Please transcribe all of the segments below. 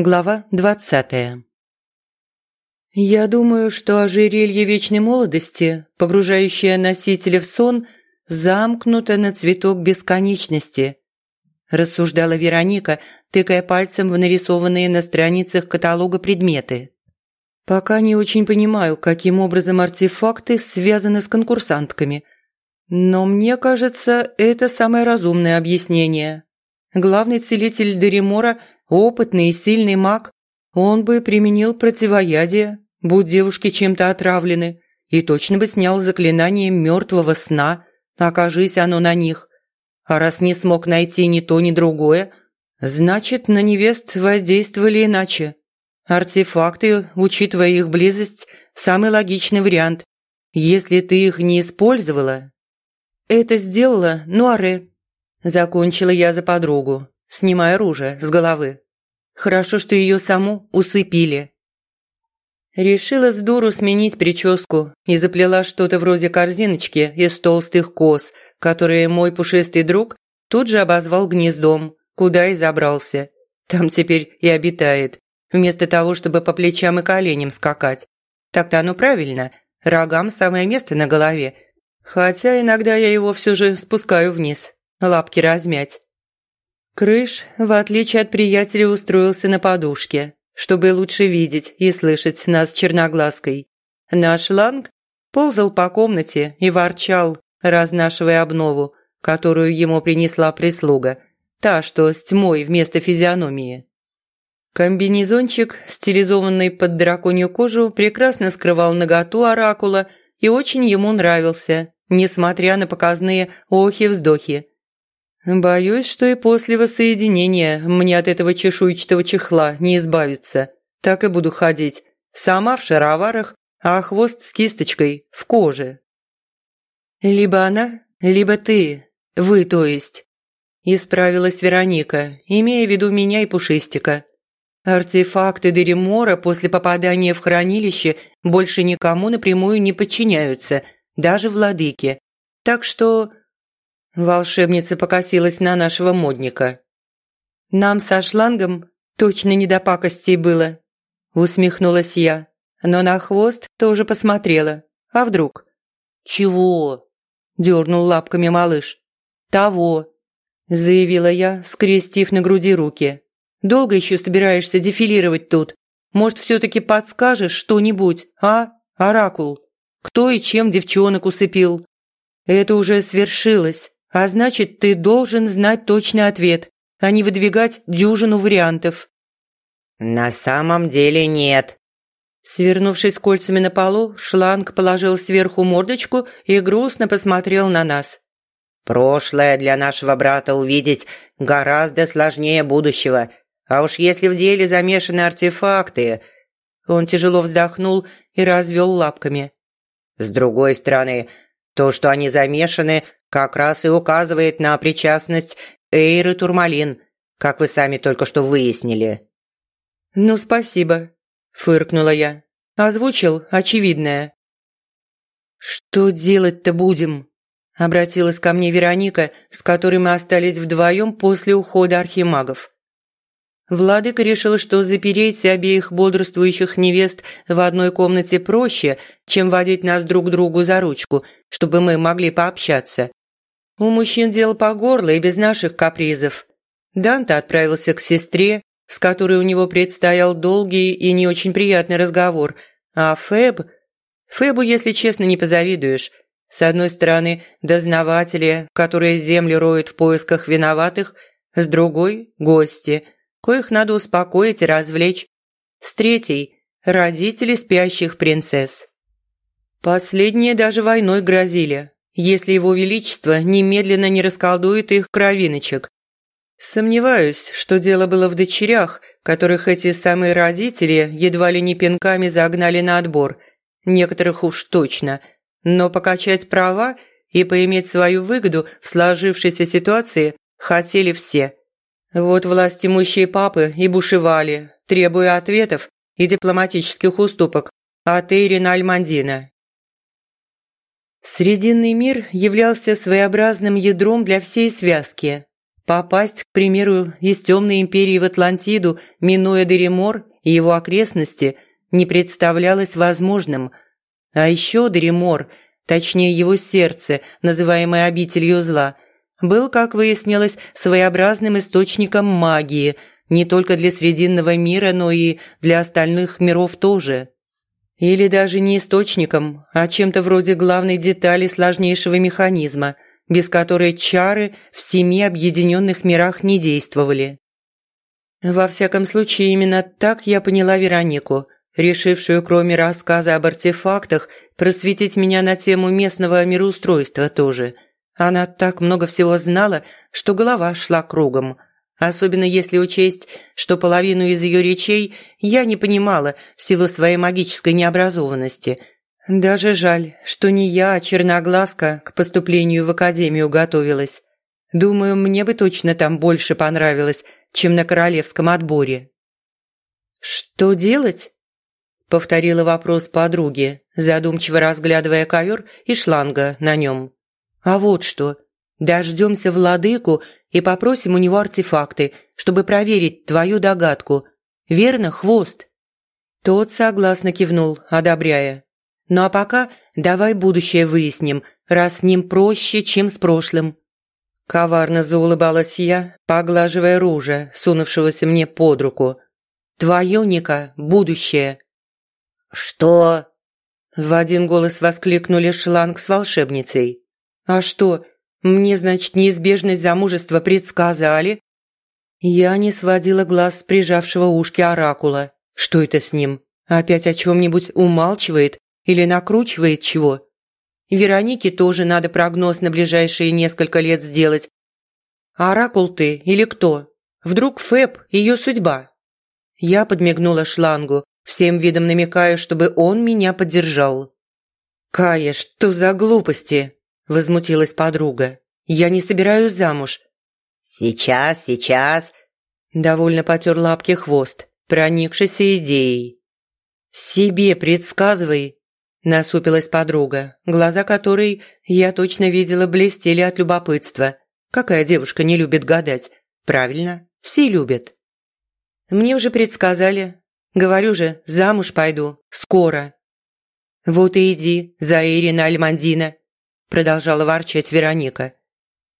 Глава двадцатая. Я думаю, что ожерелье вечной молодости, погружающее носителя в сон, замкнуто на цветок бесконечности, рассуждала Вероника, тыкая пальцем в нарисованные на страницах каталога предметы. Пока не очень понимаю, каким образом артефакты связаны с конкурсантками. Но мне кажется, это самое разумное объяснение. Главный целитель Деримора – Опытный и сильный маг, он бы применил противоядие, будь девушки чем-то отравлены, и точно бы снял заклинание мертвого сна, окажись оно на них. А раз не смог найти ни то, ни другое, значит, на невест воздействовали иначе. Артефакты, учитывая их близость, самый логичный вариант. Если ты их не использовала... Это сделала Нуаре. Закончила я за подругу снимая оружие с головы. Хорошо, что ее саму усыпили. Решила с дуру сменить прическу и заплела что-то вроде корзиночки из толстых кос, которые мой пушистый друг тут же обозвал гнездом, куда и забрался. Там теперь и обитает, вместо того, чтобы по плечам и коленям скакать. Так-то оно правильно, рогам самое место на голове. Хотя иногда я его все же спускаю вниз, лапки размять. Крыш, в отличие от приятеля, устроился на подушке, чтобы лучше видеть и слышать нас черноглазкой. Наш ланг ползал по комнате и ворчал, разнашивая обнову, которую ему принесла прислуга, та, что с тьмой вместо физиономии. Комбинезончик, стилизованный под драконью кожу, прекрасно скрывал наготу оракула и очень ему нравился, несмотря на показные охи-вздохи. Боюсь, что и после воссоединения мне от этого чешуйчатого чехла не избавиться. Так и буду ходить. Сама в шароварах, а хвост с кисточкой в коже. Либо она, либо ты. Вы, то есть. Исправилась Вероника, имея в виду меня и Пушистика. Артефакты Деремора после попадания в хранилище больше никому напрямую не подчиняются, даже владыке. Так что Волшебница покосилась на нашего модника. «Нам со шлангом точно не до пакостей было», – усмехнулась я, но на хвост тоже посмотрела. «А вдруг?» «Чего?» – дернул лапками малыш. «Того», – заявила я, скрестив на груди руки. «Долго еще собираешься дефилировать тут? Может, все-таки подскажешь что-нибудь, а, Оракул? Кто и чем девчонок усыпил?» «Это уже свершилось, а значит, ты должен знать точный ответ, а не выдвигать дюжину вариантов». «На самом деле нет». Свернувшись кольцами на полу, шланг положил сверху мордочку и грустно посмотрел на нас. «Прошлое для нашего брата увидеть гораздо сложнее будущего. А уж если в деле замешаны артефакты...» Он тяжело вздохнул и развел лапками. «С другой стороны, то, что они замешаны, как раз и указывает на причастность Эйры Турмалин, как вы сами только что выяснили». «Ну, спасибо», – фыркнула я. Озвучил очевидное. «Что делать-то будем?» – обратилась ко мне Вероника, с которой мы остались вдвоем после ухода архимагов. Владыка решил, что запереть обеих бодрствующих невест в одной комнате проще, чем водить нас друг к другу за ручку, чтобы мы могли пообщаться. У мужчин дело по горло и без наших капризов. Данте отправился к сестре, с которой у него предстоял долгий и не очень приятный разговор, а Фэб... Фэбу, если честно, не позавидуешь. С одной стороны, дознаватели, которые земли роют в поисках виноватых, с другой – гости, коих надо успокоить и развлечь. С третьей – родители спящих принцесс. Последние даже войной грозили, если его величество немедленно не расколдует их кровиночек. Сомневаюсь, что дело было в дочерях, которых эти самые родители едва ли не пинками загнали на отбор. Некоторых уж точно. Но покачать права и поиметь свою выгоду в сложившейся ситуации хотели все. Вот власть имущие папы и бушевали, требуя ответов и дипломатических уступок от Эйрина Альмандина. Срединный мир являлся своеобразным ядром для всей связки. Попасть, к примеру, из темной империи в Атлантиду, минуя Деремор и его окрестности, не представлялось возможным. А еще Деремор, точнее его сердце, называемое обителью зла, был, как выяснилось, своеобразным источником магии, не только для Срединного мира, но и для остальных миров тоже. Или даже не источником, а чем-то вроде главной детали сложнейшего механизма – без которой чары в семи объединенных мирах не действовали. Во всяком случае, именно так я поняла Веронику, решившую, кроме рассказа об артефактах, просветить меня на тему местного мироустройства тоже. Она так много всего знала, что голова шла кругом. Особенно если учесть, что половину из ее речей я не понимала в силу своей магической необразованности – даже жаль, что не я, а черноглазка к поступлению в академию готовилась. Думаю, мне бы точно там больше понравилось, чем на королевском отборе. «Что делать?» – повторила вопрос подруги, задумчиво разглядывая ковер и шланга на нем. «А вот что. Дождемся владыку и попросим у него артефакты, чтобы проверить твою догадку. Верно, хвост?» Тот согласно кивнул, одобряя. Ну а пока давай будущее выясним, раз с ним проще, чем с прошлым». Коварно заулыбалась я, поглаживая ружа, сунувшегося мне под руку. «Твое, Ника, будущее». «Что?» В один голос воскликнули шланг с волшебницей. «А что, мне, значит, неизбежность замужества предсказали?» Я не сводила глаз с прижавшего ушки оракула. Что это с ним? Опять о чем-нибудь умалчивает или накручивает чего. Веронике тоже надо прогноз на ближайшие несколько лет сделать. Оракул ты или кто? Вдруг Фэб – ее судьба? Я подмигнула шлангу, всем видом намекая, чтобы он меня поддержал. «Кая, что за глупости?» – возмутилась подруга. «Я не собираюсь замуж». «Сейчас, сейчас», – довольно потер лапки хвост, проникшийся идеей. «Себе предсказывай», Насупилась подруга, глаза которой, я точно видела, блестели от любопытства. Какая девушка не любит гадать? Правильно, все любят. Мне уже предсказали. Говорю же, замуж пойду. Скоро. Вот и иди за Ирина Альмандина, продолжала ворчать Вероника.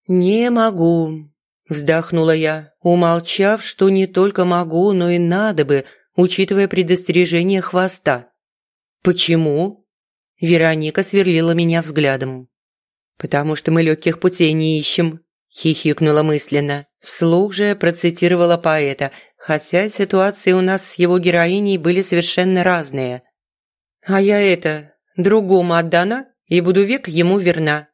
Не могу, вздохнула я, умолчав, что не только могу, но и надо бы, учитывая предостережение хвоста. Почему? Вероника сверлила меня взглядом. «Потому что мы легких путей не ищем», – хихикнула мысленно. Вслух же процитировала поэта, хотя ситуации у нас с его героиней были совершенно разные. «А я это, другому отдана и буду век ему верна».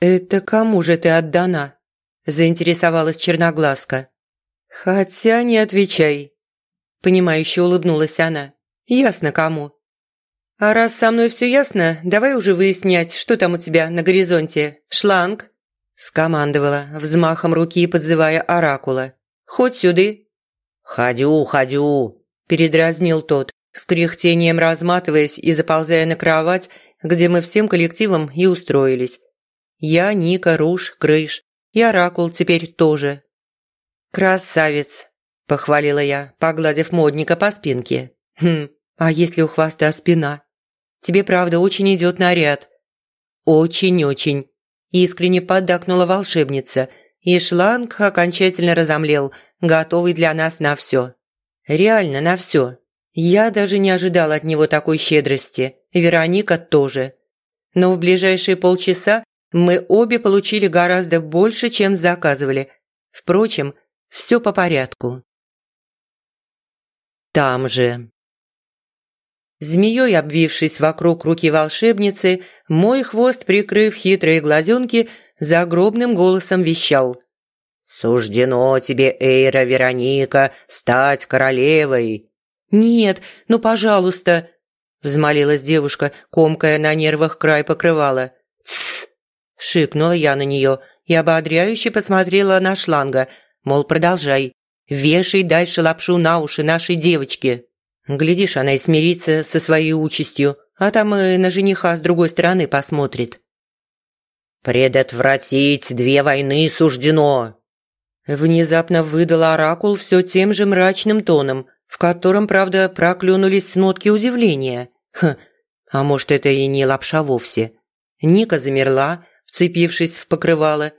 «Это кому же ты отдана?» – заинтересовалась Черноглазка. «Хотя не отвечай», – понимающе улыбнулась она. «Ясно кому. «А раз со мной все ясно, давай уже выяснять, что там у тебя на горизонте. Шланг?» Скомандовала, взмахом руки подзывая оракула. «Хоть сюды». «Ходю, ходю», – передразнил тот, с кряхтением разматываясь и заползая на кровать, где мы всем коллективом и устроились. Я, Ника, Руж, Крыш и Оракул теперь тоже. «Красавец!» – похвалила я, погладив модника по спинке. «Хм, а если у хвоста спина? Тебе, правда, очень идет наряд». «Очень-очень», – искренне поддакнула волшебница, и шланг окончательно разомлел, готовый для нас на все. Реально на все. Я даже не ожидала от него такой щедрости, Вероника тоже. Но в ближайшие полчаса мы обе получили гораздо больше, чем заказывали. Впрочем, все по порядку. Там же. Змеей обвившись вокруг руки волшебницы, мой хвост, прикрыв хитрые глазенки, загробным голосом вещал. «Суждено тебе, Эйра Вероника, стать королевой!» «Нет, ну, пожалуйста!» – взмолилась девушка, комкая на нервах край покрывала. «Тссс!» – шикнула я на нее и ободряюще посмотрела на шланга, мол, продолжай, вешай дальше лапшу на уши нашей девочки. Глядишь, она и смирится со своей участью, а там и на жениха с другой стороны посмотрит. «Предотвратить две войны суждено!» Внезапно выдал оракул все тем же мрачным тоном, в котором, правда, проклюнулись нотки удивления. Хм, а может, это и не лапша вовсе. Ника замерла, вцепившись в покрывало.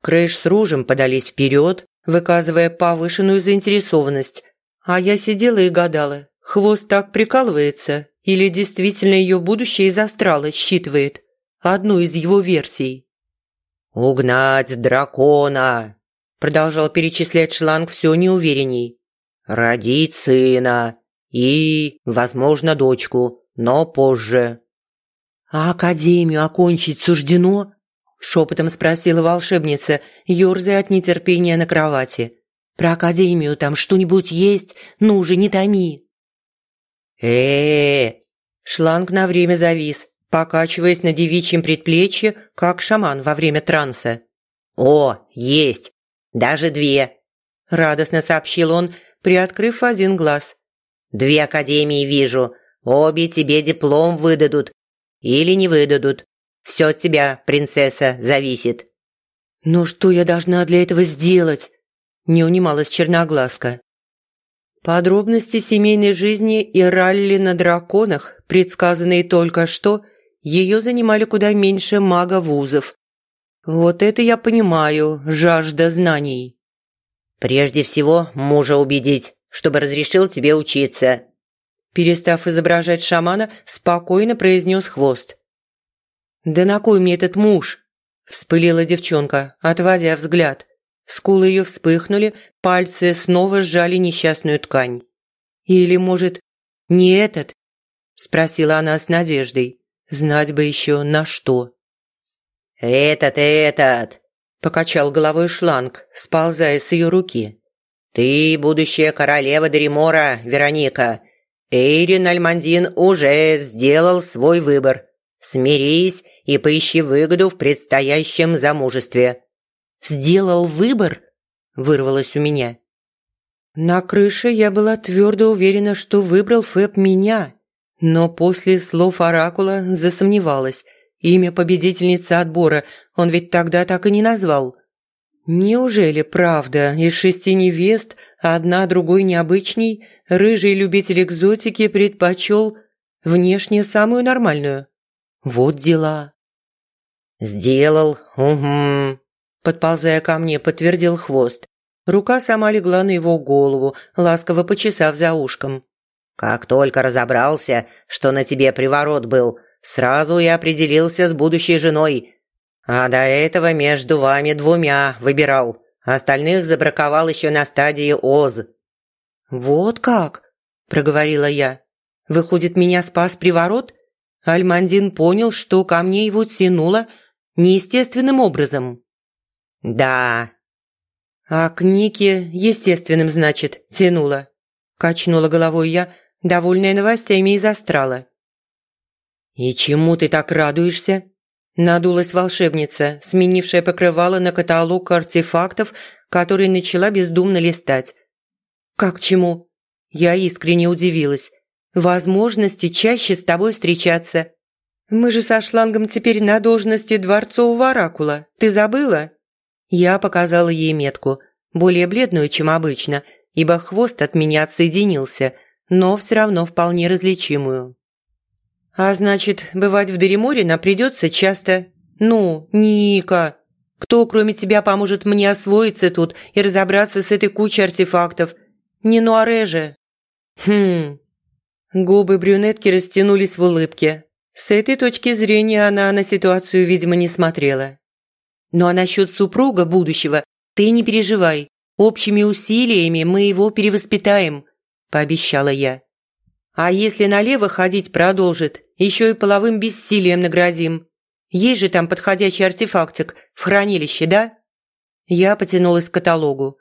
Крэш с Ружем подались вперед, выказывая повышенную заинтересованность. А я сидела и гадала, хвост так прикалывается или действительно ее будущее из астрала считывает? Одну из его версий. «Угнать дракона!» Продолжал перечислять шланг все неуверенней. «Родить сына и, возможно, дочку, но позже». «А академию окончить суждено?» Шепотом спросила волшебница, ерзая от нетерпения на кровати. «Про академию там что-нибудь есть? Ну же, не томи!» э Шланг на время завис, покачиваясь на девичьем предплечье, как шаман во время транса. «О, есть! Даже две!» – радостно сообщил он, приоткрыв один глаз. «Две академии вижу. Обе тебе диплом выдадут. Или не выдадут. Все от тебя, принцесса, зависит». «Ну что я должна для этого сделать?» – не унималась черноглазка. Подробности семейной жизни и ралли на драконах, предсказанные только что, ее занимали куда меньше мага-вузов. Вот это я понимаю, жажда знаний. «Прежде всего, мужа убедить, чтобы разрешил тебе учиться». Перестав изображать шамана, спокойно произнес хвост. «Да на кой мне этот муж?» – вспылила девчонка, отводя взгляд. Скулы ее вспыхнули, пальцы снова сжали несчастную ткань. «Или, может, не этот?» – спросила она с надеждой. Знать бы еще на что. «Этот, этот!» – покачал головой шланг, сползая с ее руки. «Ты будущая королева Дремора, Вероника. Эйрин Альмандин уже сделал свой выбор. Смирись и поищи выгоду в предстоящем замужестве сделал выбор?» – вырвалось у меня. На крыше я была твердо уверена, что выбрал Фэб меня, но после слов Оракула засомневалась. Имя победительницы отбора он ведь тогда так и не назвал. Неужели правда, из шести невест, одна другой необычней, рыжий любитель экзотики предпочел внешне самую нормальную? Вот дела. «Сделал, угу», подползая ко мне, подтвердил хвост. Рука сама легла на его голову, ласково почесав за ушком. «Как только разобрался, что на тебе приворот был, сразу и определился с будущей женой. А до этого между вами двумя выбирал. Остальных забраковал еще на стадии ОЗ». «Вот как?» – проговорила я. «Выходит, меня спас приворот?» Альмандин понял, что ко мне его тянуло неестественным образом. «Да». «А к Нике естественным, значит, тянуло», – качнула головой я, довольная новостями из астрала. «И чему ты так радуешься?» – надулась волшебница, сменившая покрывало на каталог артефактов, который начала бездумно листать. «Как чему?» Я искренне удивилась. «Возможности чаще с тобой встречаться. Мы же со шлангом теперь на должности дворцового оракула. Ты забыла?» Я показала ей метку, более бледную, чем обычно, ибо хвост от меня отсоединился, но все равно вполне различимую. «А значит, бывать в Дереморе нам придется часто. Ну, Ника, кто, кроме тебя, поможет мне освоиться тут и разобраться с этой кучей артефактов? Не Нуаре же?» «Хм...» Губы брюнетки растянулись в улыбке. С этой точки зрения она на ситуацию, видимо, не смотрела. Ну а насчет супруга будущего ты не переживай. Общими усилиями мы его перевоспитаем», – пообещала я. «А если налево ходить продолжит, еще и половым бессилием наградим. Есть же там подходящий артефактик в хранилище, да?» Я потянулась к каталогу.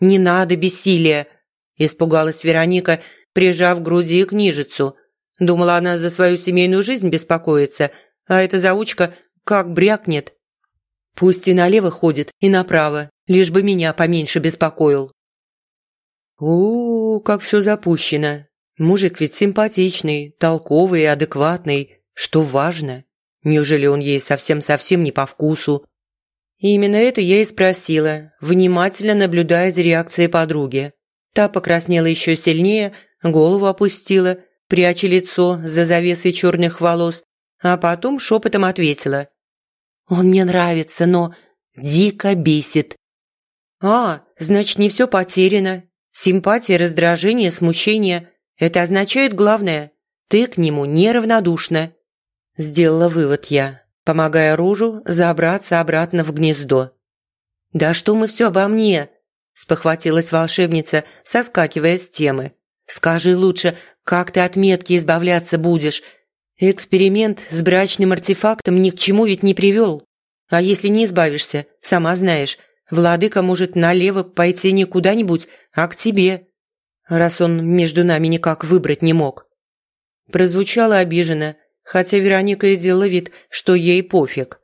«Не надо бессилия», – испугалась Вероника, прижав к груди книжицу. Думала, она за свою семейную жизнь беспокоится, а эта заучка как брякнет. Пусть и налево ходит, и направо, лишь бы меня поменьше беспокоил. -у, как все запущено. Мужик ведь симпатичный, толковый и адекватный, что важно. Неужели он ей совсем-совсем не по вкусу? И именно это я и спросила, внимательно наблюдая за реакцией подруги. Та покраснела еще сильнее, голову опустила, пряча лицо за завесой черных волос, а потом шепотом ответила. «Он мне нравится, но дико бесит». «А, значит, не все потеряно. Симпатия, раздражение, смущение – это означает главное – ты к нему неравнодушна». Сделала вывод я помогая Ружу забраться обратно в гнездо. «Да что мы все обо мне?» – спохватилась волшебница, соскакивая с темы. «Скажи лучше, как ты от метки избавляться будешь? Эксперимент с брачным артефактом ни к чему ведь не привел. А если не избавишься, сама знаешь, владыка может налево пойти не куда-нибудь, а к тебе, раз он между нами никак выбрать не мог». Прозвучало обиженно, хотя Вероника и делала вид, что ей пофиг.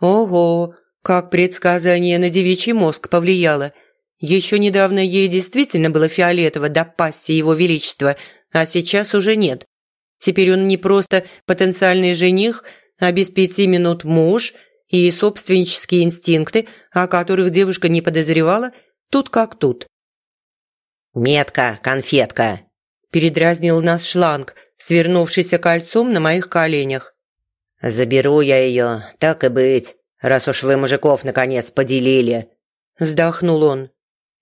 Ого, как предсказание на девичий мозг повлияло. Еще недавно ей действительно было фиолетово до пасти его величества, а сейчас уже нет. Теперь он не просто потенциальный жених, а без пяти минут муж и собственнические инстинкты, о которых девушка не подозревала, тут как тут. «Метка, конфетка!» – передразнил нас шланг, свернувшийся кольцом на моих коленях. «Заберу я ее, так и быть, раз уж вы мужиков наконец поделили», – вздохнул он.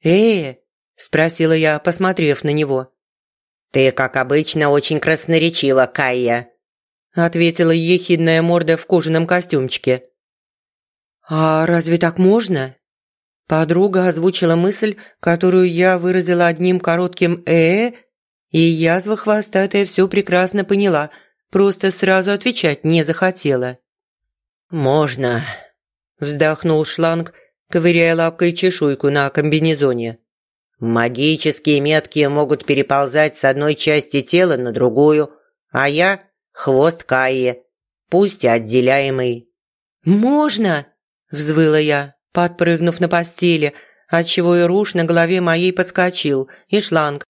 «Э, – спросила я, посмотрев на него. «Ты, как обычно, очень красноречива, Кайя», – ответила ехидная морда в кожаном костюмчике. «А разве так можно?» Подруга озвучила мысль, которую я выразила одним коротким «э», и язва хвостатая все прекрасно поняла, просто сразу отвечать не захотела. «Можно», – вздохнул шланг, ковыряя лапкой чешуйку на комбинезоне. «Магические метки могут переползать с одной части тела на другую, а я – хвост Каи, пусть отделяемый». «Можно!» – взвыла я, подпрыгнув на постели, отчего и руш на голове моей подскочил, и шланг,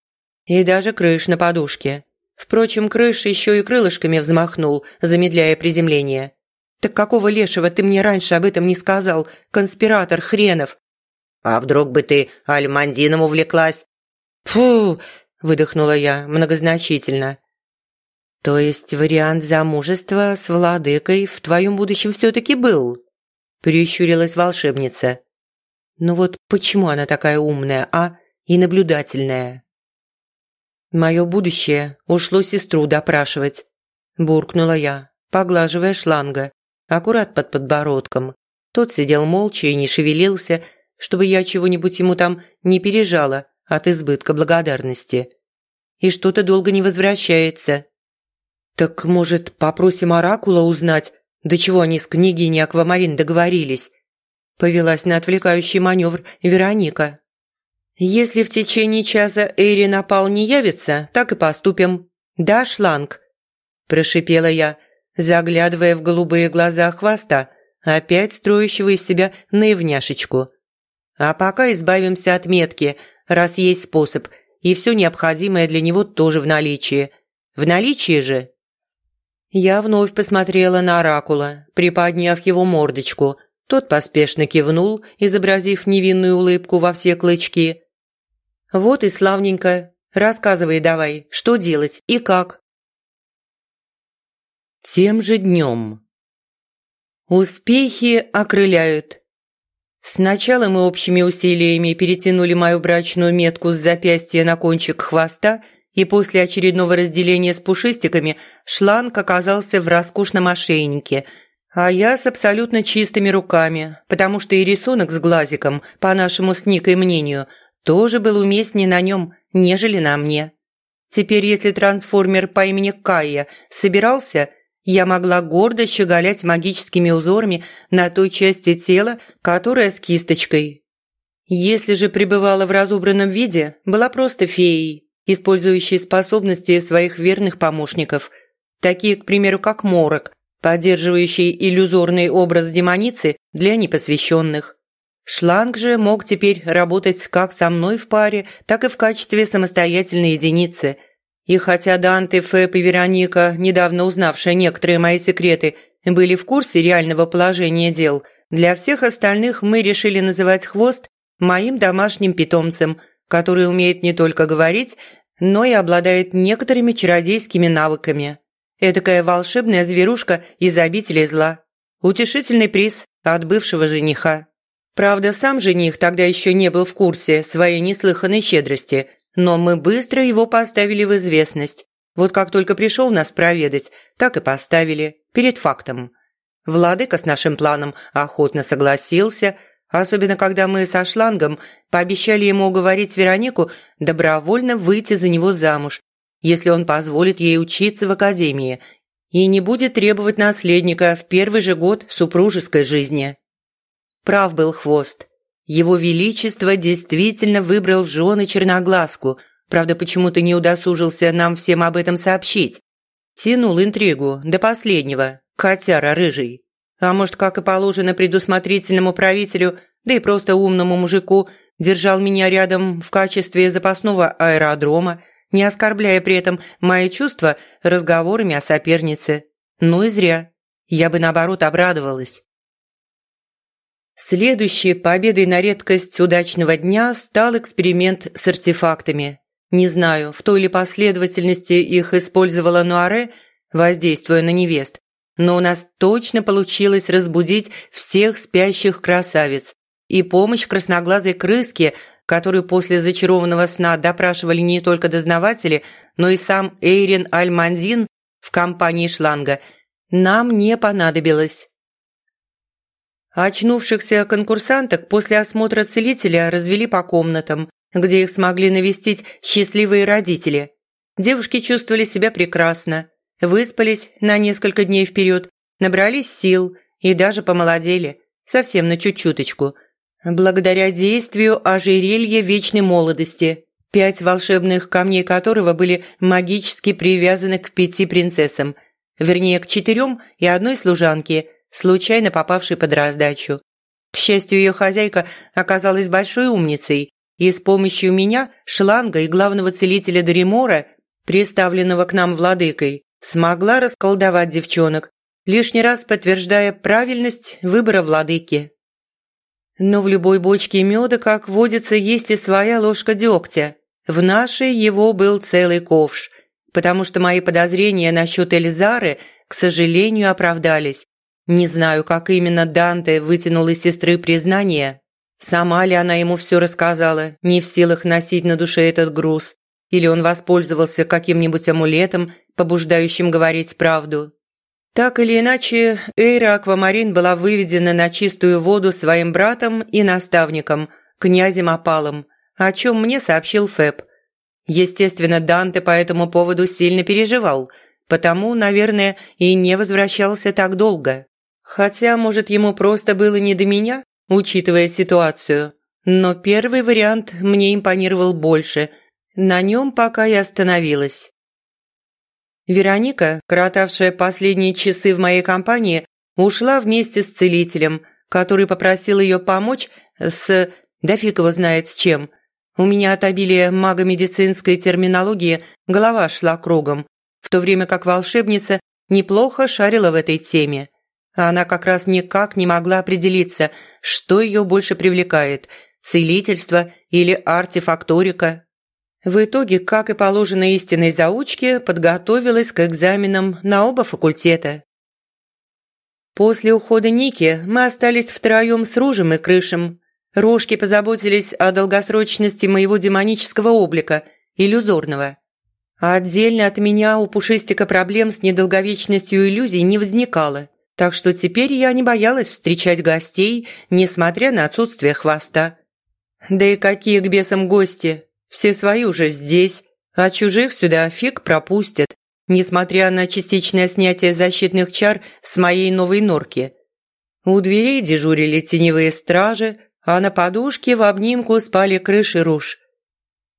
и даже крыш на подушке. Впрочем, крыш еще и крылышками взмахнул, замедляя приземление. «Так какого лешего ты мне раньше об этом не сказал, конспиратор хренов?» «А вдруг бы ты альмандином увлеклась?» «Фу!» – выдохнула я многозначительно. «То есть вариант замужества с владыкой в твоем будущем все-таки был?» – прищурилась волшебница. «Ну вот почему она такая умная, а? И наблюдательная?» Мое будущее ушло сестру допрашивать. Буркнула я, поглаживая шланга, аккурат под подбородком. Тот сидел молча и не шевелился, чтобы я чего-нибудь ему там не пережала от избытка благодарности. И что-то долго не возвращается. Так, может, попросим Оракула узнать, до чего они с княгиней Аквамарин договорились? Повелась на отвлекающий маневр Вероника. «Если в течение часа Эйри напал не явится, так и поступим. Да, шланг?» Прошипела я, заглядывая в голубые глаза хвоста, опять строящего из себя наивняшечку. «А пока избавимся от метки, раз есть способ, и все необходимое для него тоже в наличии. В наличии же?» Я вновь посмотрела на Оракула, приподняв его мордочку. Тот поспешно кивнул, изобразив невинную улыбку во все клычки. «Вот и славненько. Рассказывай давай, что делать и как». Тем же днем. Успехи окрыляют. Сначала мы общими усилиями перетянули мою брачную метку с запястья на кончик хвоста, и после очередного разделения с пушистиками шланг оказался в роскошном ошейнике, а я с абсолютно чистыми руками, потому что и рисунок с глазиком, по нашему с Никой мнению – тоже был уместнее на нем, нежели на мне. Теперь, если трансформер по имени Кайя собирался, я могла гордо щеголять магическими узорами на той части тела, которая с кисточкой. Если же пребывала в разубранном виде, была просто феей, использующей способности своих верных помощников, такие, к примеру, как Морок, поддерживающий иллюзорный образ демоницы для непосвященных. Шланг же мог теперь работать как со мной в паре, так и в качестве самостоятельной единицы. И хотя Данте, Фэб и Вероника, недавно узнавшие некоторые мои секреты, были в курсе реального положения дел, для всех остальных мы решили называть хвост моим домашним питомцем, который умеет не только говорить, но и обладает некоторыми чародейскими навыками. Этакая волшебная зверушка из обители зла. Утешительный приз от бывшего жениха. Правда, сам жених тогда еще не был в курсе своей неслыханной щедрости, но мы быстро его поставили в известность. Вот как только пришел нас проведать, так и поставили, перед фактом. Владыка с нашим планом охотно согласился, особенно когда мы со шлангом пообещали ему уговорить Веронику добровольно выйти за него замуж, если он позволит ей учиться в академии и не будет требовать наследника в первый же год супружеской жизни. Прав был хвост. Его Величество действительно выбрал жены черноглазку, правда, почему-то не удосужился нам всем об этом сообщить. Тянул интригу до последнего, котяра рыжий. А может, как и положено предусмотрительному правителю, да и просто умному мужику, держал меня рядом в качестве запасного аэродрома, не оскорбляя при этом мои чувства разговорами о сопернице. Ну и зря. Я бы, наоборот, обрадовалась. Следующей победой на редкость удачного дня стал эксперимент с артефактами. Не знаю, в той ли последовательности их использовала Нуаре, воздействуя на невест, но у нас точно получилось разбудить всех спящих красавиц. И помощь красноглазой крыске, которую после зачарованного сна допрашивали не только дознаватели, но и сам Эйрин Аль-Мандин в компании шланга, нам не понадобилось. Очнувшихся конкурсанток после осмотра целителя развели по комнатам, где их смогли навестить счастливые родители. Девушки чувствовали себя прекрасно, выспались на несколько дней вперед, набрались сил и даже помолодели, совсем на чуть-чуточку, благодаря действию ожерелья вечной молодости, пять волшебных камней которого были магически привязаны к пяти принцессам, вернее, к четырем и одной служанке – случайно попавшей под раздачу. К счастью, ее хозяйка оказалась большой умницей и с помощью меня, шланга и главного целителя Даримора, приставленного к нам владыкой, смогла расколдовать девчонок, лишний раз подтверждая правильность выбора владыки. Но в любой бочке меда, как водится, есть и своя ложка дегтя. В нашей его был целый ковш, потому что мои подозрения насчет Эльзары, к сожалению, оправдались. Не знаю, как именно Данте вытянул из сестры признание. Сама ли она ему все рассказала, не в силах носить на душе этот груз, или он воспользовался каким-нибудь амулетом, побуждающим говорить правду. Так или иначе, Эйра Аквамарин была выведена на чистую воду своим братом и наставником, князем Апалом, о чем мне сообщил Фэб. Естественно, Данте по этому поводу сильно переживал, потому, наверное, и не возвращался так долго. Хотя, может, ему просто было не до меня, учитывая ситуацию. Но первый вариант мне импонировал больше. На нем пока и остановилась. Вероника, коротавшая последние часы в моей компании, ушла вместе с целителем, который попросил ее помочь с... да фиг его знает с чем. У меня от обилия магомедицинской терминологии голова шла кругом, в то время как волшебница неплохо шарила в этой теме – она как раз никак не могла определиться, что ее больше привлекает – целительство или артефакторика. В итоге, как и положено истинной заучке, подготовилась к экзаменам на оба факультета. После ухода Ники мы остались втроем с Ружем и Крышем. Рожки позаботились о долгосрочности моего демонического облика, иллюзорного. А отдельно от меня у Пушистика проблем с недолговечностью иллюзий не возникало – так что теперь я не боялась встречать гостей, несмотря на отсутствие хвоста. Да и какие к бесам гости? Все свои уже здесь, а чужих сюда фиг пропустят, несмотря на частичное снятие защитных чар с моей новой норки. У дверей дежурили теневые стражи, а на подушке в обнимку спали крыши руж.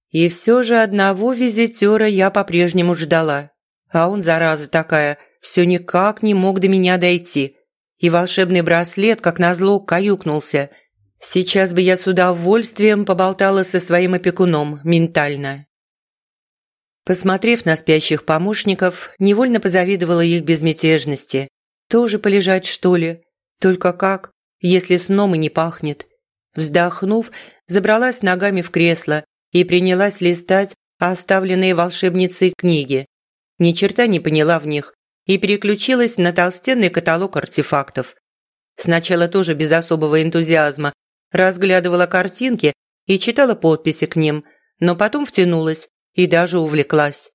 И все же одного визитера я по-прежнему ждала. А он, зараза такая – все никак не мог до меня дойти. И волшебный браслет, как назло, каюкнулся. Сейчас бы я с удовольствием поболтала со своим опекуном ментально. Посмотрев на спящих помощников, невольно позавидовала их безмятежности. Тоже полежать, что ли? Только как, если сном и не пахнет? Вздохнув, забралась ногами в кресло и принялась листать оставленные волшебницей книги. Ни черта не поняла в них и переключилась на толстенный каталог артефактов. Сначала тоже без особого энтузиазма разглядывала картинки и читала подписи к ним, но потом втянулась и даже увлеклась.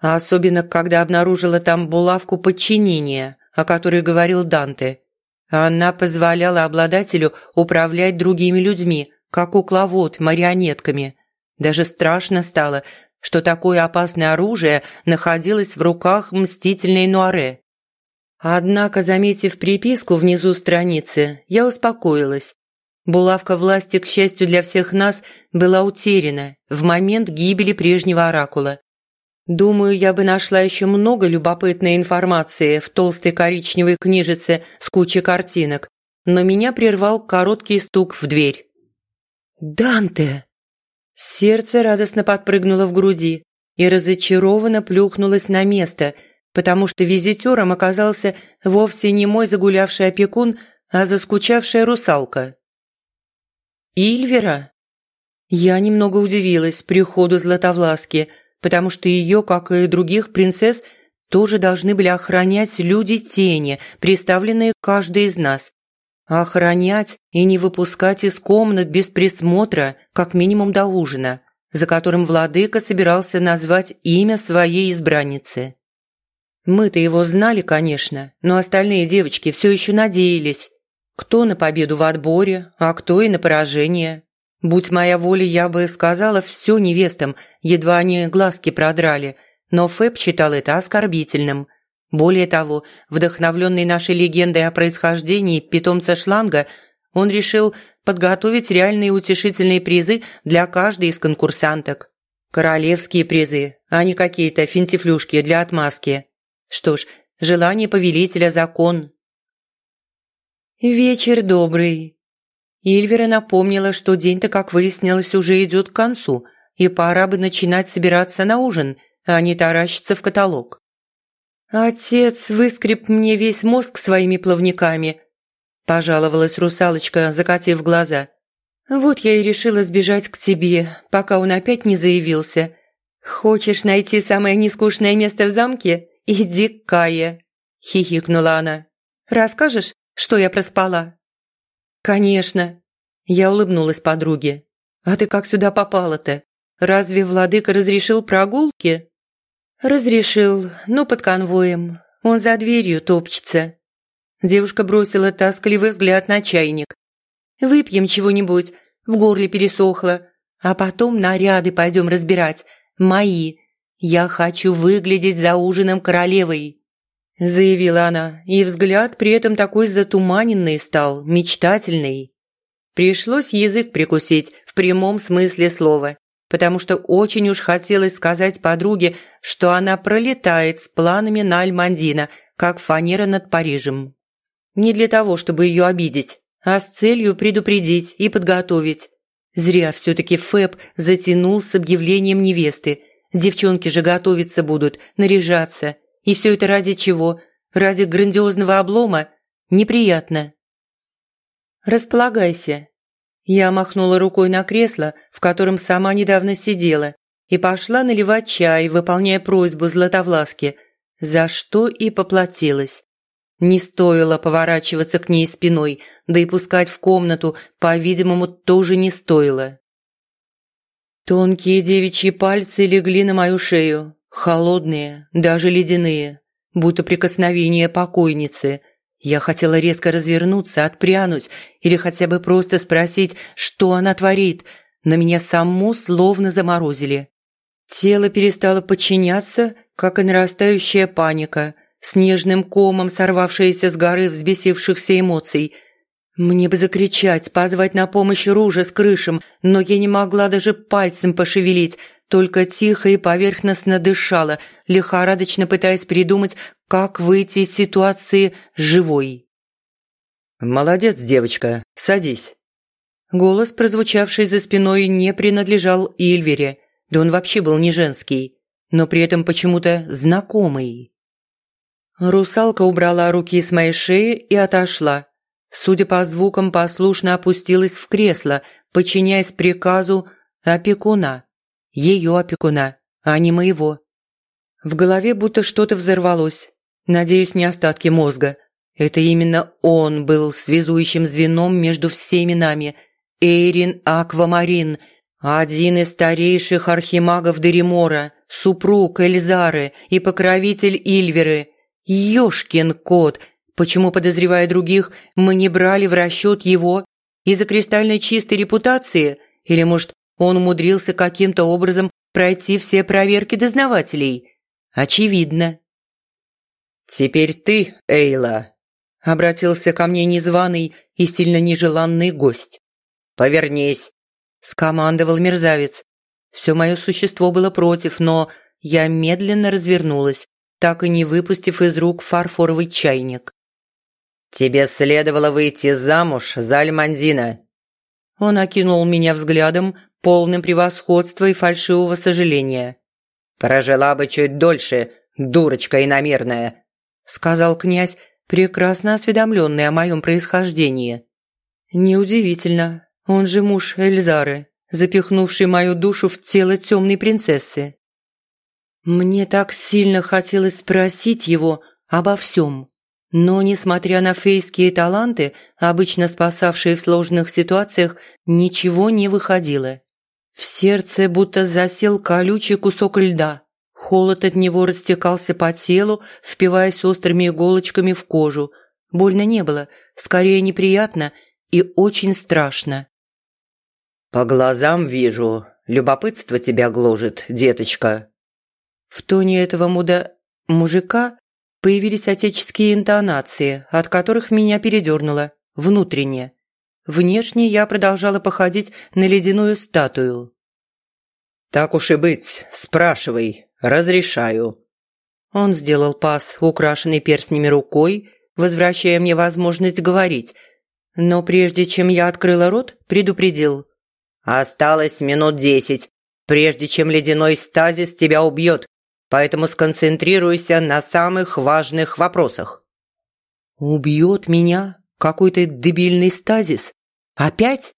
А особенно, когда обнаружила там булавку подчинения, о которой говорил Данте. Она позволяла обладателю управлять другими людьми, как кукловод марионетками. Даже страшно стало, что такое опасное оружие находилось в руках мстительной Нуаре. Однако, заметив приписку внизу страницы, я успокоилась. Булавка власти, к счастью для всех нас, была утеряна в момент гибели прежнего оракула. Думаю, я бы нашла еще много любопытной информации в толстой коричневой книжице с кучей картинок, но меня прервал короткий стук в дверь. «Данте!» Сердце радостно подпрыгнуло в груди и разочарованно плюхнулось на место, потому что визитером оказался вовсе не мой загулявший опекун, а заскучавшая русалка. «Ильвера?» Я немного удивилась приходу Златовласки, потому что ее, как и других принцесс, тоже должны были охранять люди тени, представленные каждой из нас. Охранять и не выпускать из комнат без присмотра, как минимум до ужина, за которым владыка собирался назвать имя своей избранницы. Мы-то его знали, конечно, но остальные девочки все еще надеялись. Кто на победу в отборе, а кто и на поражение. Будь моя воля, я бы сказала все невестам, едва они глазки продрали, но Фэб считал это оскорбительным – более того, вдохновленный нашей легендой о происхождении питомца шланга, он решил подготовить реальные утешительные призы для каждой из конкурсанток. Королевские призы, а не какие-то финтифлюшки для отмазки. Что ж, желание повелителя – закон. «Вечер добрый». Ильвера напомнила, что день-то, как выяснилось, уже идет к концу, и пора бы начинать собираться на ужин, а не таращиться в каталог. «Отец выскреб мне весь мозг своими плавниками», – пожаловалась русалочка, закатив глаза. «Вот я и решила сбежать к тебе, пока он опять не заявился. Хочешь найти самое нескучное место в замке? Иди к Кае», – хихикнула она. «Расскажешь, что я проспала?» «Конечно», – я улыбнулась подруге. «А ты как сюда попала-то? Разве владыка разрешил прогулки?» «Разрешил, но под конвоем. Он за дверью топчется». Девушка бросила тоскливый взгляд на чайник. «Выпьем чего-нибудь, в горле пересохло, а потом наряды пойдем разбирать. Мои. Я хочу выглядеть за ужином королевой», – заявила она, и взгляд при этом такой затуманенный стал, мечтательный. Пришлось язык прикусить в прямом смысле слова потому что очень уж хотелось сказать подруге, что она пролетает с планами на Альмандина, как фанера над Парижем. Не для того, чтобы ее обидеть, а с целью предупредить и подготовить. Зря все-таки Фэб затянул с объявлением невесты. Девчонки же готовиться будут, наряжаться. И все это ради чего? Ради грандиозного облома? Неприятно. «Располагайся», я махнула рукой на кресло, в котором сама недавно сидела, и пошла наливать чай, выполняя просьбу Златовласки, за что и поплатилась. Не стоило поворачиваться к ней спиной, да и пускать в комнату, по-видимому, тоже не стоило. Тонкие девичьи пальцы легли на мою шею, холодные, даже ледяные, будто прикосновение покойницы – я хотела резко развернуться, отпрянуть или хотя бы просто спросить, что она творит, но меня саму словно заморозили. Тело перестало подчиняться, как и нарастающая паника, снежным комом сорвавшаяся с горы взбесившихся эмоций. Мне бы закричать, позвать на помощь ружа с крышем, но я не могла даже пальцем пошевелить, только тихо и поверхностно дышала, лихорадочно пытаясь придумать, как выйти из ситуации живой. «Молодец, девочка, садись». Голос, прозвучавший за спиной, не принадлежал Ильвере, да он вообще был не женский, но при этом почему-то знакомый. Русалка убрала руки с моей шеи и отошла. Судя по звукам, послушно опустилась в кресло, подчиняясь приказу опекуна. Ее опекуна, а не моего. В голове будто что-то взорвалось. Надеюсь, не остатки мозга. Это именно он был связующим звеном между всеми нами. Эйрин Аквамарин, один из старейших архимагов Деримора, супруг Эльзары и покровитель Ильверы. Ёшкин кот! Почему, подозревая других, мы не брали в расчет его? Из-за кристально чистой репутации? Или, может, он умудрился каким-то образом пройти все проверки дознавателей? Очевидно. «Теперь ты, Эйла», – обратился ко мне незваный и сильно нежеланный гость. «Повернись», – скомандовал мерзавец. Все мое существо было против, но я медленно развернулась, так и не выпустив из рук фарфоровый чайник. «Тебе следовало выйти замуж за Альманзина». Он окинул меня взглядом, полным превосходства и фальшивого сожаления. «Прожила бы чуть дольше, дурочка иномерная сказал князь, прекрасно осведомленный о моем происхождении. Неудивительно, он же муж Эльзары, запихнувший мою душу в тело темной принцессы. Мне так сильно хотелось спросить его обо всем, но, несмотря на фейские таланты, обычно спасавшие в сложных ситуациях, ничего не выходило. В сердце будто засел колючий кусок льда – Холод от него растекался по телу, впиваясь острыми иголочками в кожу. Больно не было, скорее неприятно и очень страшно. «По глазам вижу, любопытство тебя гложет, деточка». В тоне этого муда... мужика появились отеческие интонации, от которых меня передернуло, внутренне. Внешне я продолжала походить на ледяную статую. «Так уж и быть, спрашивай, «Разрешаю». Он сделал пас, украшенный перстнями рукой, возвращая мне возможность говорить. Но прежде чем я открыла рот, предупредил. «Осталось минут десять, прежде чем ледяной стазис тебя убьет, поэтому сконцентрируйся на самых важных вопросах». «Убьет меня? Какой-то дебильный стазис? Опять?»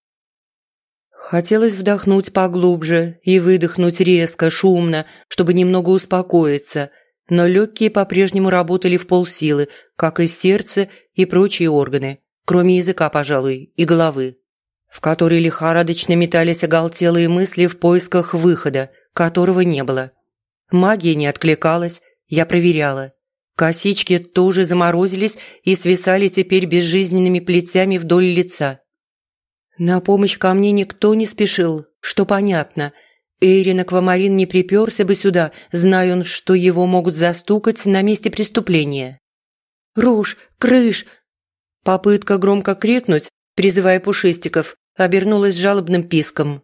Хотелось вдохнуть поглубже и выдохнуть резко, шумно, чтобы немного успокоиться, но легкие по-прежнему работали в полсилы, как и сердце и прочие органы, кроме языка, пожалуй, и головы, в которой лихорадочно метались оголтелые мысли в поисках выхода, которого не было. Магия не откликалась, я проверяла. Косички тоже заморозились и свисали теперь безжизненными плетями вдоль лица. На помощь ко мне никто не спешил, что понятно. Эйрин Аквамарин не приперся бы сюда, зная он, что его могут застукать на месте преступления. «Руж! Крыш!» Попытка громко крикнуть, призывая пушистиков, обернулась жалобным писком.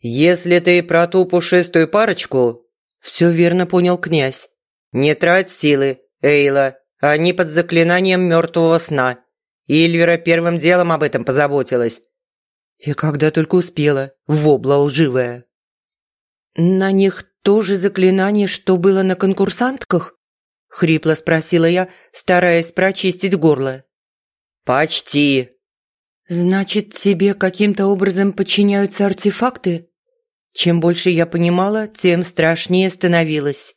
«Если ты про ту пушистую парочку...» Все верно понял князь. «Не трать силы, Эйла, они под заклинанием мертвого сна. Ильвера первым делом об этом позаботилась. И когда только успела, вобла лживая. «На них тоже заклинание, что было на конкурсантках?» – хрипло спросила я, стараясь прочистить горло. «Почти». «Значит, тебе каким-то образом подчиняются артефакты?» Чем больше я понимала, тем страшнее становилось.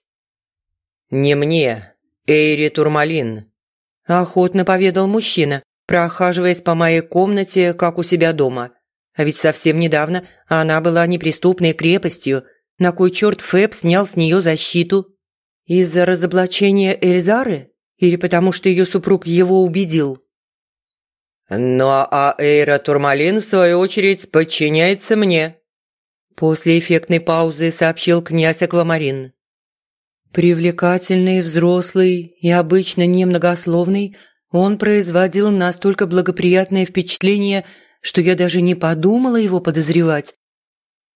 «Не мне, Эйри Турмалин», – охотно поведал мужчина, прохаживаясь по моей комнате, как у себя дома. А ведь совсем недавно она была неприступной крепостью. На кой черт Фэб снял с нее защиту? Из-за разоблачения Эльзары? Или потому что ее супруг его убедил? «Ну а Эйра Турмалин, в свою очередь, подчиняется мне», После эффектной паузы сообщил князь Аквамарин. Привлекательный, взрослый и обычно немногословный, он производил настолько благоприятное впечатление, что я даже не подумала его подозревать.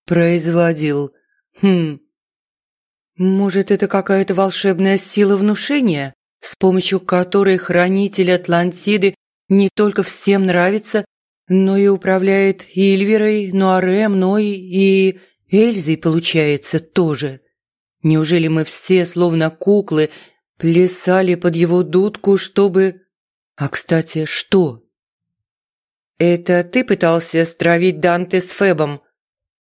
Производил. Хм. Может, это какая-то волшебная сила внушения, с помощью которой хранитель Атлантиды не только всем нравится, но и управляет Ильверой, Нуаре, мной и Эльзой, получается, тоже. Неужели мы все, словно куклы, Плясали под его дудку, чтобы... А, кстати, что? Это ты пытался стравить Данте с Фебом,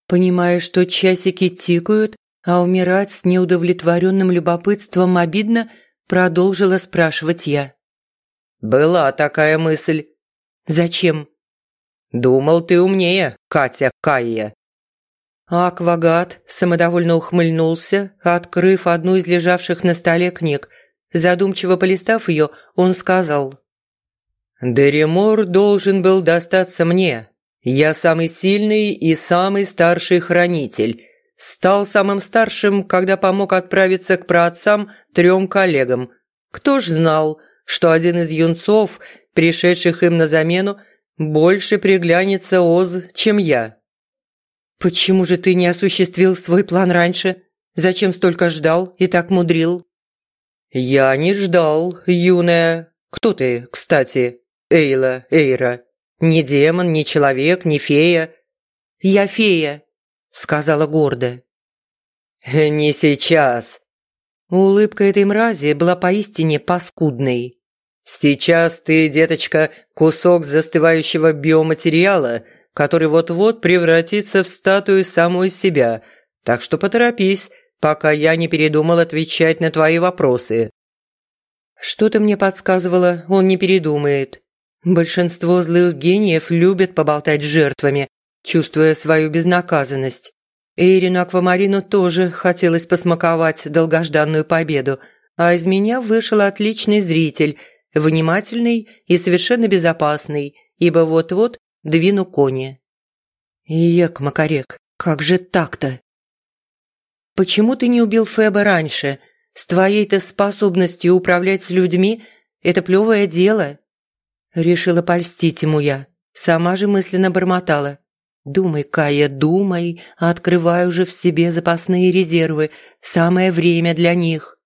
понимая, что часики тикают, а умирать с неудовлетворенным любопытством обидно, продолжила спрашивать я. «Была такая мысль». «Зачем?» «Думал, ты умнее, Катя Кайя». Аквагат самодовольно ухмыльнулся, открыв одну из лежавших на столе книг. Задумчиво полистав ее, он сказал. «Деремор должен был достаться мне. Я самый сильный и самый старший хранитель. Стал самым старшим, когда помог отправиться к праотцам трем коллегам. Кто ж знал, что один из юнцов, пришедших им на замену, больше приглянется Оз, чем я. «Почему же ты не осуществил свой план раньше? Зачем столько ждал и так мудрил?» «Я не ждал, юная. Кто ты, кстати? Эйла, Эйра. Ни демон, ни человек, ни фея». «Я фея», – сказала гордо. «Не сейчас». Улыбка этой мрази была поистине паскудной. Сейчас ты, деточка, кусок застывающего биоматериала, который вот-вот превратится в статую самой себя. Так что поторопись, пока я не передумал отвечать на твои вопросы. Что-то мне подсказывало, он не передумает. Большинство злых гениев любят поболтать с жертвами, чувствуя свою безнаказанность. Эйрину Аквамарину тоже хотелось посмаковать долгожданную победу, а из меня вышел отличный зритель – внимательный и совершенно безопасный, ибо вот-вот двину кони. Ек, Макарек, как же так-то? Почему ты не убил Феба раньше? С твоей-то способностью управлять людьми это плевое дело. Решила польстить ему я. Сама же мысленно бормотала. Думай, Кая, думай, открывай уже в себе запасные резервы. Самое время для них.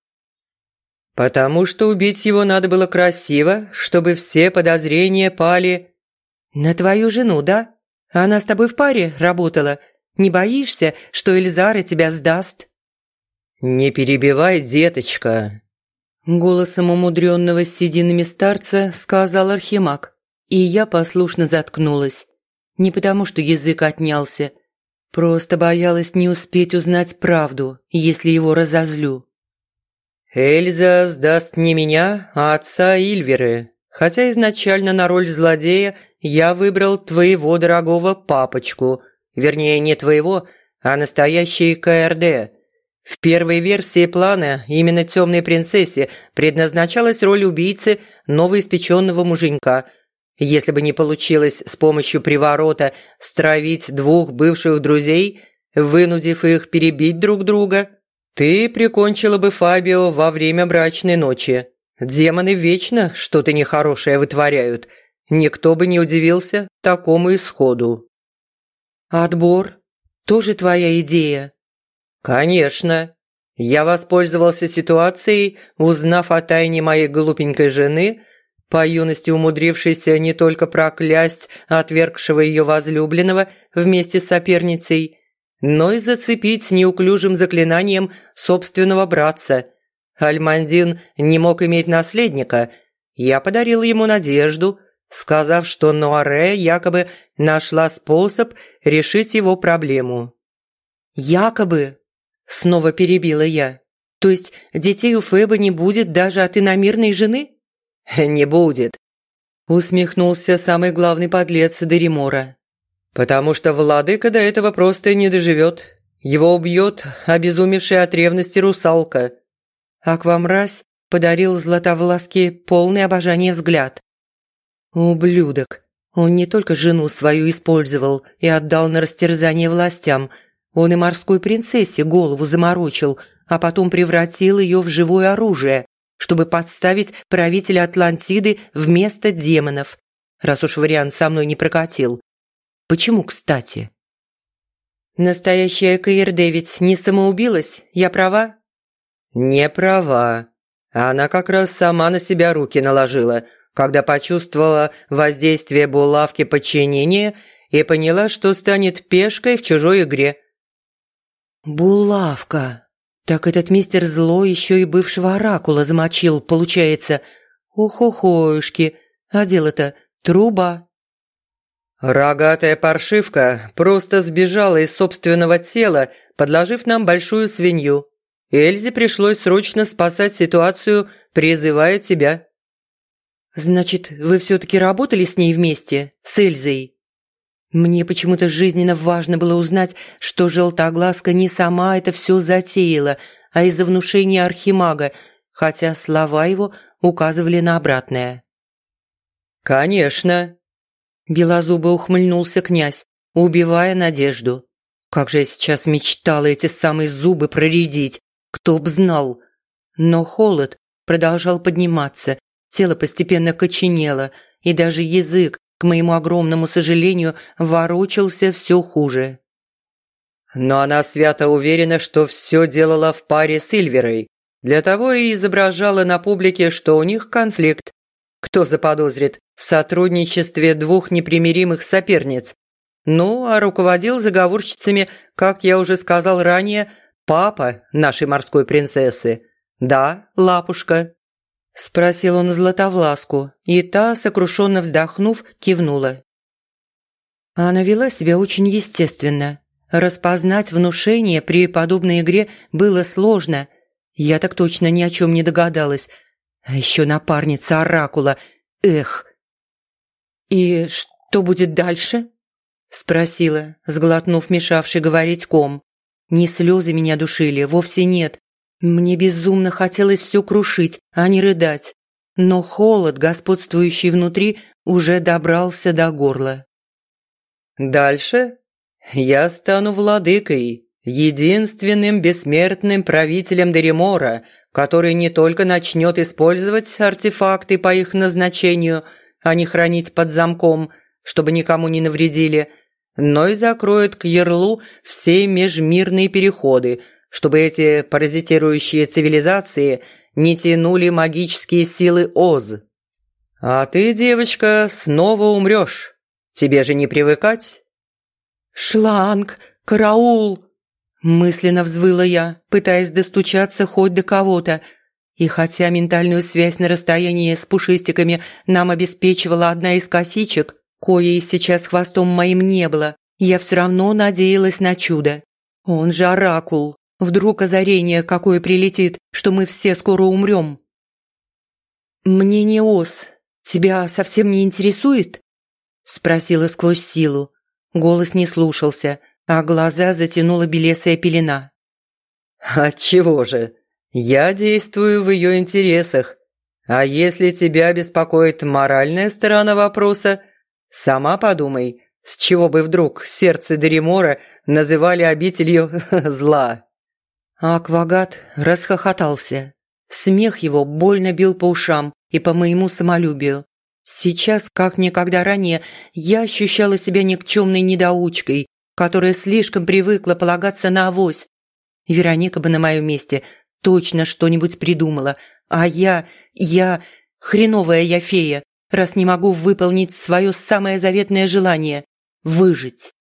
«Потому что убить его надо было красиво, чтобы все подозрения пали...» «На твою жену, да? Она с тобой в паре работала. Не боишься, что Эльзара тебя сдаст?» «Не перебивай, деточка!» Голосом умудренного с сединами старца сказал Архимаг, и я послушно заткнулась. Не потому, что язык отнялся, просто боялась не успеть узнать правду, если его разозлю. Эльза сдаст не меня, а отца Ильверы, хотя изначально на роль злодея я выбрал твоего дорогого папочку, вернее, не твоего, а настоящий КРД. В первой версии плана именно темной принцессе предназначалась роль убийцы новоиспеченного муженька. Если бы не получилось с помощью приворота стравить двух бывших друзей, вынудив их перебить друг друга – ты прикончила бы Фабио во время брачной ночи. Демоны вечно что-то нехорошее вытворяют. Никто бы не удивился такому исходу. Отбор? Тоже твоя идея? Конечно. Я воспользовался ситуацией, узнав о тайне моей глупенькой жены, по юности умудрившейся не только проклясть отвергшего ее возлюбленного вместе с соперницей, но и зацепить неуклюжим заклинанием собственного братца. Альмандин не мог иметь наследника. Я подарил ему надежду, сказав, что Нуаре якобы нашла способ решить его проблему. «Якобы?» – снова перебила я. «То есть детей у Феба не будет даже от иномирной жены?» «Не будет», – усмехнулся самый главный подлец Деримора. Потому что владыка до этого просто не доживет. Его убьет обезумевшая от ревности русалка. Аквамразь подарил Златовласке полный обожание взгляд. Ублюдок. Он не только жену свою использовал и отдал на растерзание властям, он и морской принцессе голову заморочил, а потом превратил ее в живое оружие, чтобы подставить правителя Атлантиды вместо демонов. Раз уж вариант со мной не прокатил, Почему, кстати? Настоящая КРД ведь не самоубилась, я права? Не права. Она как раз сама на себя руки наложила, когда почувствовала воздействие булавки подчинения и поняла, что станет пешкой в чужой игре. «Булавка», – Так этот мистер Зло еще и бывшего оракула замочил, получается. Ох-охошки, а дело-то труба. Рогатая паршивка просто сбежала из собственного тела, подложив нам большую свинью. Эльзе пришлось срочно спасать ситуацию, призывая тебя. «Значит, вы все-таки работали с ней вместе, с Эльзой?» Мне почему-то жизненно важно было узнать, что желтоглазка не сама это все затеяла, а из-за внушения архимага, хотя слова его указывали на обратное. «Конечно!» Белозубо ухмыльнулся князь, убивая надежду. «Как же я сейчас мечтала эти самые зубы проредить! Кто б знал!» Но холод продолжал подниматься, тело постепенно коченело, и даже язык к моему огромному сожалению, ворочался все хуже. Но она свято уверена, что все делала в паре с Ильверой. Для того и изображала на публике, что у них конфликт. Кто заподозрит в сотрудничестве двух непримиримых соперниц? Ну, а руководил заговорщицами, как я уже сказал ранее, папа нашей морской принцессы. Да, лапушка. Спросил он Златовласку, и та, сокрушенно вздохнув, кивнула. Она вела себя очень естественно. Распознать внушение при подобной игре было сложно. Я так точно ни о чем не догадалась. А еще напарница Оракула. Эх! «И что будет дальше?» Спросила, сглотнув мешавший говорить ком. Не слезы меня душили, вовсе нет. Мне безумно хотелось все крушить, а не рыдать. Но холод, господствующий внутри, уже добрался до горла. «Дальше я стану владыкой, единственным бессмертным правителем Деремора, который не только начнет использовать артефакты по их назначению, а не хранить под замком, чтобы никому не навредили, но и закроет к ярлу все межмирные переходы – чтобы эти паразитирующие цивилизации не тянули магические силы Оз. А ты, девочка, снова умрешь. Тебе же не привыкать?» «Шланг! Караул!» Мысленно взвыла я, пытаясь достучаться хоть до кого-то. И хотя ментальную связь на расстоянии с пушистиками нам обеспечивала одна из косичек, коей сейчас хвостом моим не было, я все равно надеялась на чудо. Он же оракул. Вдруг озарение какое прилетит, что мы все скоро умрем. «Мне не ос. Тебя совсем не интересует?» Спросила сквозь силу. Голос не слушался, а глаза затянула белесая пелена. «Отчего же? Я действую в ее интересах. А если тебя беспокоит моральная сторона вопроса, сама подумай, с чего бы вдруг сердце Деремора называли обителью зла?» А аквагат расхохотался. Смех его больно бил по ушам и по моему самолюбию. Сейчас, как никогда ранее, я ощущала себя никчемной недоучкой, которая слишком привыкла полагаться на авось. Вероника бы на моем месте точно что-нибудь придумала, а я, я, хреновая я фея, раз не могу выполнить свое самое заветное желание – выжить.